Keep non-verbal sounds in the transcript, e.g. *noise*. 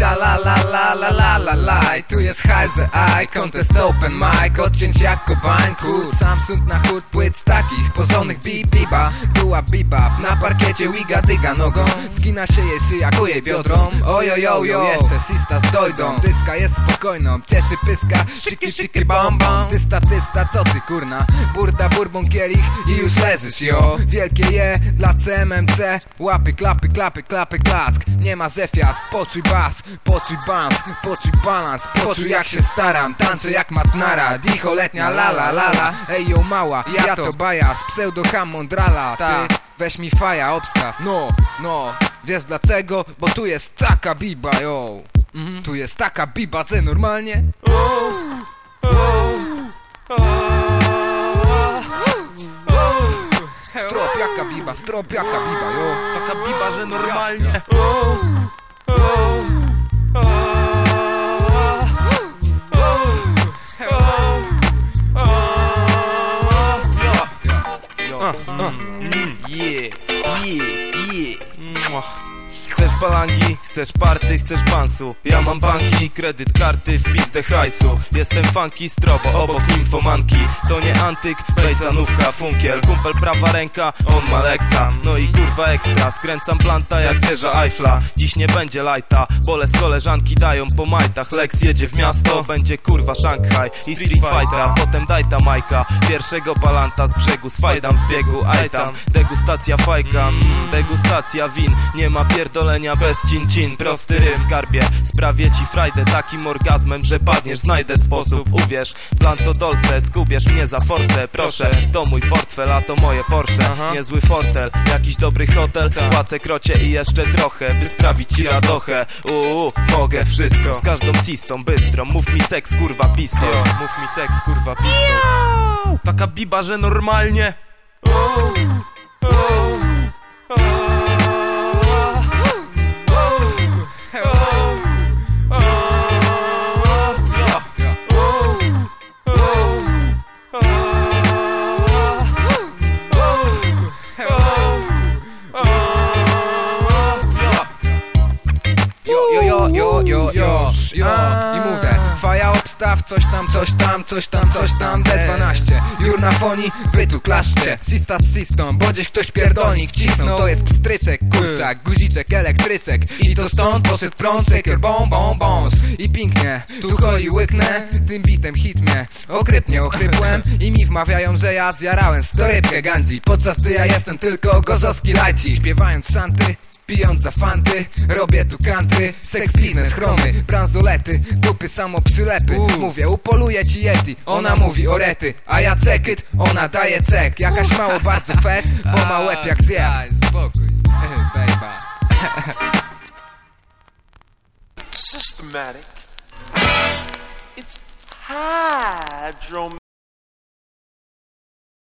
Sia la la la la la la la I tu jest Heize I Contest Open Mic. Odcięć jak kobańku. Samsung na chód płyt z takich Porządnych bip biba. Była bibab Na parkiecie wiga dyga nogą. Zgina się jej szyja ku jej biodrom Ojojojo Jeszcze sistas dojdą. Tyska jest spokojną Cieszy pyska. Szyki szyki bom bom. Tysta tysta co ty kurna? Burda bourbon kielich I już leżysz jo. Wielkie je dla CMMC Łapy klapy klapy klapy klask. Nie ma zefiask. Poczuj bas Poczuj bounce Poczuj balans Poczuj jak się staram. Tańczę jak matnara Dicho letnia lala lala Ej yo mała Ja to bajas Pseudo hamondrala Ty weź mi faja obstaw. No no Wiesz dlaczego? Bo tu jest taka biba yo. Mhm. Tu jest taka biba, że normalnie? Strop jaka biba, strop jaka biba, yo. Taka biba, że normalnie Uh, uh, mm, yeah, yeah, yeah. Mwah. Chcesz balangi, chcesz party, chcesz bansu. Ja mam banki, kredyt, karty, wpis de hajsu. Jestem funky, strobo, obok nimfomanki. To nie antyk, bejsanówka, funkiel. Kumpel prawa ręka, on ma Lexa. No i kurwa ekstra, skręcam planta jak wieża Eiffla. Dziś nie będzie lajta, bole z koleżanki dają po majtach. Lex jedzie w miasto, będzie kurwa Szanghaj I street fighta, potem daj ta majka Pierwszego balanta z brzegu, swajdam w biegu Aj tam, degustacja fajka, mm, degustacja win. Nie ma pierdolenia bez cin-cin Prosty rym, skarbie, sprawię ci frajdę Takim orgazmem, że padniesz, znajdę sposób Uwierz, plan to dolce, skubiesz mnie za forsę Proszę, to mój portfel, a to moje Porsche. Niezły fortel, jakiś dobry hotel. Płacę krocie i jeszcze trochę, by sprawić ci radochę. Uuu, mogę wszystko, z każdą sistą bystro. Mów mi seks, kurwa pistol Mów mi seks, kurwa pistol Taka biba, że normalnie. Jo, obstaw, coś tam, coś tam, coś tam, coś tam D12, jur na foni, wy tu klaszcie Sista z sistą, bo gdzieś ktoś pierdolnik wcisnął. To jest pstryczek, kurczak, guziczek, elektryczek. I to stąd poszedł prąd, sekier, bom, bom, bons. I pięknie, tu choi łyknę, tym bitem hit mnie Okrypnie ochrypłem i mi wmawiają, że ja zjarałem storybkę gandzi Podczas gdy ja jestem tylko gozowski lajci. Śpiewając szanty Pijąc za fanty, robię tu country Seks, biznes, chromy, bransolety Dupy samo przylepy. Mówię, upoluję ci Yeti Ona mówi o rety A ja cekyt, ona daje cek. Jakaś mało bardzo fet Bo ma łeb jak zje Spokój, *laughs* baby. Systematic. It's hydro